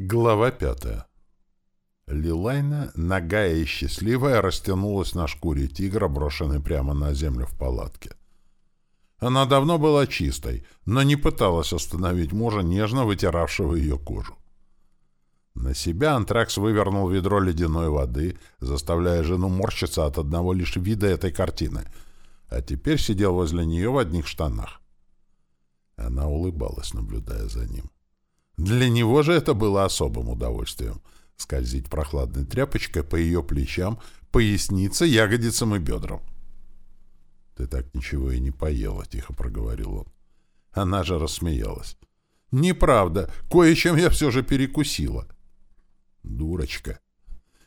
Глава пятая. Лилайна, нагая и счастливая, растянулась на шкуре тигра, брошенной прямо на землю в палатке. Она давно была чистой, но не пыталась остановить мужа, нежно вытиравшего ее кожу. На себя антракс вывернул ведро ледяной воды, заставляя жену морщиться от одного лишь вида этой картины, а теперь сидел возле нее в одних штанах. Она улыбалась, наблюдая за ним. Для него же это было особым удовольствием — скользить прохладной тряпочкой по ее плечам, пояснице, ягодицам и бедрам. «Ты так ничего и не поела», — тихо проговорил он. Она же рассмеялась. «Неправда. Кое-чем я все же перекусила». «Дурочка».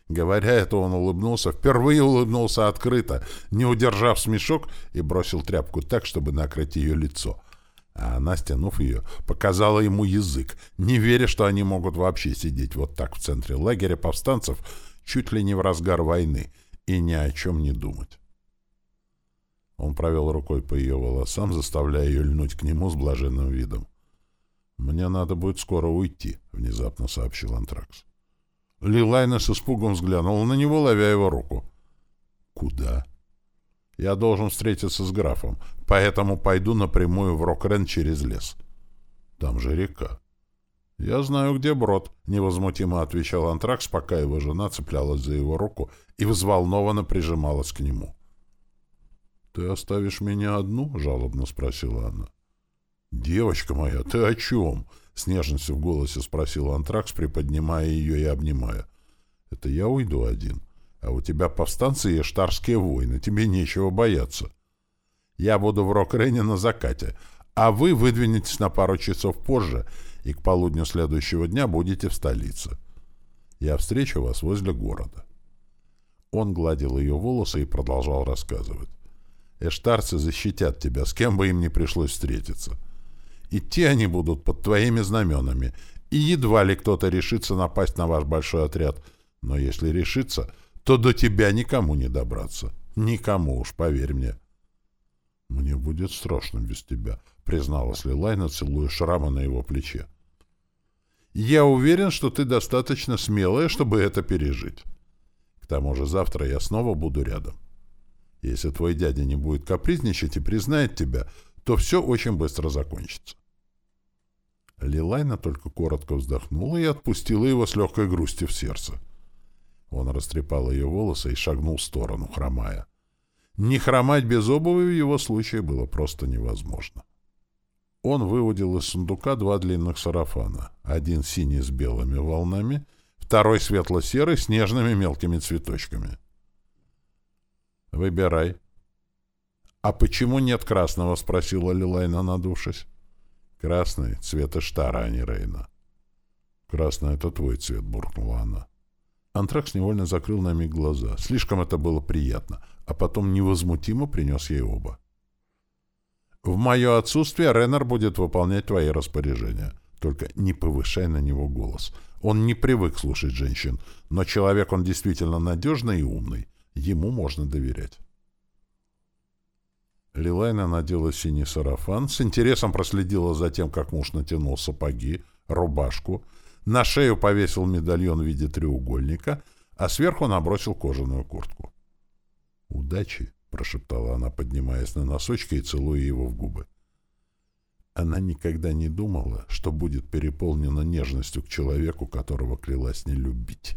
Говоря это, он улыбнулся, впервые улыбнулся открыто, не удержав смешок, и бросил тряпку так, чтобы накрыть ее лицо — а она, стянув ее, показала ему язык, не веря, что они могут вообще сидеть вот так в центре лагеря повстанцев, чуть ли не в разгар войны, и ни о чем не думать. Он провел рукой по ее волосам, заставляя ее льнуть к нему с блаженным видом. «Мне надо будет скоро уйти», — внезапно сообщил Антракс. Лилайна с испугом взглянула на него, ловя его руку. «Куда?» Я должен встретиться с графом, поэтому пойду напрямую в Рокрен через лес. Там же река. «Я знаю, где брод», — невозмутимо отвечал Антракс, пока его жена цеплялась за его руку и взволнованно прижималась к нему. «Ты оставишь меня одну?» — жалобно спросила она. «Девочка моя, ты о чем?» — с нежностью в голосе спросил Антракс, приподнимая ее и обнимая. «Это я уйду один. А у тебя повстанцы и штарские войны, тебе нечего бояться. Я буду в Рок-Рене на закате, а вы выдвинетесь на пару часов позже, и к полудню следующего дня будете в столице. Я встречу вас возле города». Он гладил ее волосы и продолжал рассказывать. «Эштарцы защитят тебя, с кем бы им ни пришлось встретиться. Идти они будут под твоими знаменами, и едва ли кто-то решится напасть на ваш большой отряд. Но если решится, то до тебя никому не добраться. Никому уж, поверь мне. — Мне будет страшно без тебя, — призналась Лилайна, целуя шрама на его плече. — Я уверен, что ты достаточно смелая, чтобы это пережить. К тому же завтра я снова буду рядом. Если твой дядя не будет капризничать и признает тебя, то все очень быстро закончится. Лилайна только коротко вздохнула и отпустила его с легкой грустью в сердце. — он растрепал ее волосы и шагнул в сторону, хромая. Не хромать без обуви в его случае было просто невозможно. Он выудил из сундука два длинных сарафана. Один синий с белыми волнами, второй светло-серый с нежными мелкими цветочками. «Выбирай». «А почему нет красного?» — спросила Лилайна, надувшись. «Красный — цвет Иштара, а не Рейна». «Красный — это твой цвет», — буркнула она. Антракс невольно закрыл на миг глаза. Слишком это было приятно. А потом невозмутимо принес ей оба. «В мое отсутствие Реннер будет выполнять твои распоряжения. Только не повышай на него голос. Он не привык слушать женщин, но человек он действительно надежный и умный. Ему можно доверять». Лилайна надела синий сарафан, с интересом проследила за тем, как муж натянул сапоги, рубашку, на шею повесил медальон в виде треугольника, а сверху набросил кожаную куртку. «Удачи!» — прошептала она, поднимаясь на носочки и целуя его в губы. Она никогда не думала, что будет переполнена нежностью к человеку, которого клялась не любить.